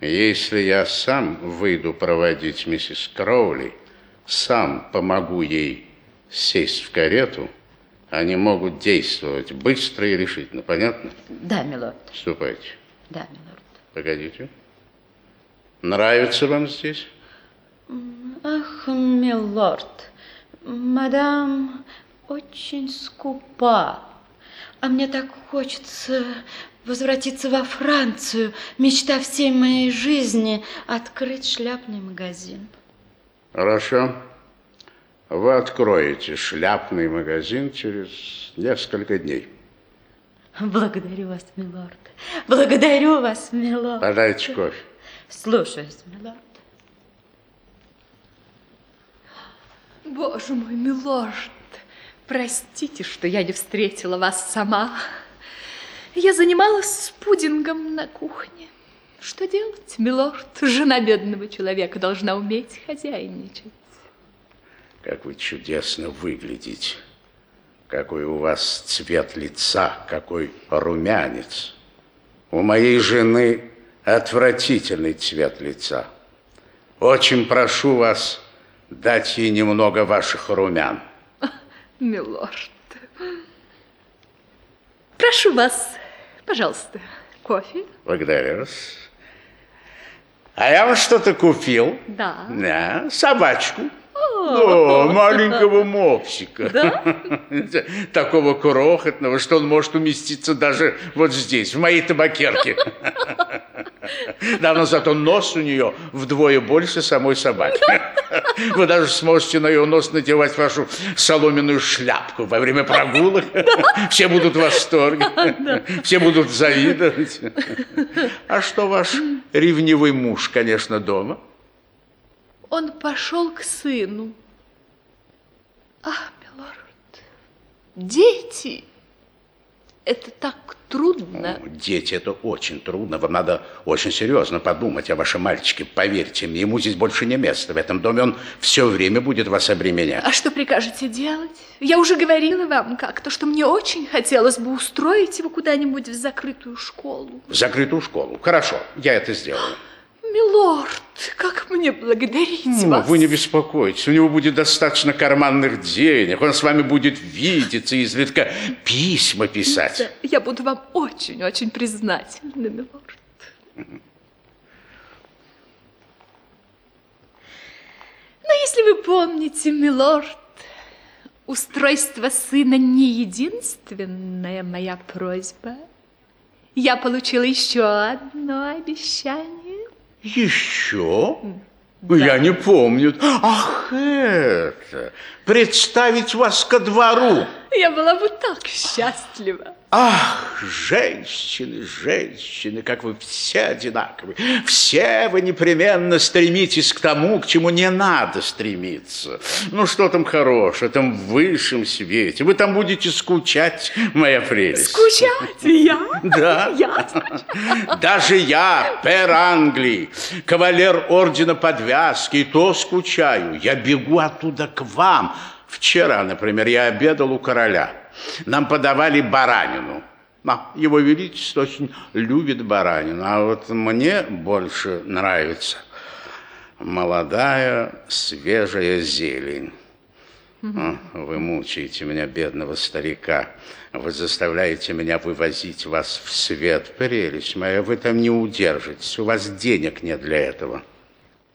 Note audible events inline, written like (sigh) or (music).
Если я сам выйду проводить миссис Кроули, сам помогу ей сесть в карету, они могут действовать быстро и решительно. Понятно? Да, милорд. Ступайте. Да, милорд. Погодите. Нравится вам здесь? Ах, милорд, мадам очень скупа. А мне так хочется возвратиться во Францию. Мечта всей моей жизни – открыть шляпный магазин. Хорошо. Вы откроете шляпный магазин через несколько дней. Благодарю вас, милорд. Благодарю вас, милорд. Подайте кофе. Слушаюсь, милорд. Боже мой, милорд, простите, что я не встретила вас сама. Я занималась с пудингом на кухне. Что делать, милорд? Жена бедного человека должна уметь хозяйничать. Как вы чудесно выглядите. Какой у вас цвет лица, какой румянец. У моей жены отвратительный цвет лица. Очень прошу вас дать ей немного ваших румян. Милорд. Прошу вас, пожалуйста, кофе. Благодарю вас. А я вам что-то купил. Да. Да, собачку. О, маленького мопсика. Да? (laughs) Такого крохотного, что он может уместиться даже вот здесь, в моей табакерке. (laughs) Да, но зато нос у нее вдвое больше самой собаки. Вы даже сможете на ее нос надевать вашу соломенную шляпку во время прогулок. Все будут в восторге. Все будут завидовать. А что ваш ревнивый муж, конечно, дома? Он пошел к сыну. Ах, милорд, дети, это так трудно. Дети, это очень трудно. Вам надо очень серьезно подумать о вашем мальчике. Поверьте мне, ему здесь больше не место. В этом доме он все время будет вас обременять. А что прикажете делать? Я уже говорила вам как-то, что мне очень хотелось бы устроить его куда-нибудь в закрытую школу. В закрытую школу. Хорошо, я это сделаю. Милорд, мне благодарить Ну, вас? вы не беспокойтесь, у него будет достаточно карманных денег, он с вами будет видеться, изредка письма писать. Да, Я буду вам очень-очень признательна, милорд. Но если вы помните, милорд, устройство сына не единственная моя просьба. Я получила еще одно обещание. Еще? Я не помню. Ах, это! Представить вас ко двору. Я была бы так счастлива. Ах, женщины, женщины, как вы все одинаковы. Все вы непременно стремитесь к тому, к чему не надо стремиться. Ну, что там хорошего, там в высшем свете. Вы там будете скучать, моя прелесть. Скучать я? Да. Я? Даже я, пер Англии, кавалер ордена подвязки, и то скучаю. Я бегу оттуда к вам. Вчера, например, я обедал у короля. Нам подавали баранину. А, его Величество очень любит баранину, а вот мне больше нравится молодая свежая зелень. А, Вы мучаете меня, бедного старика. Вы заставляете меня вывозить вас в свет. Прелесть моя, вы там не удержитесь. У вас денег нет для этого.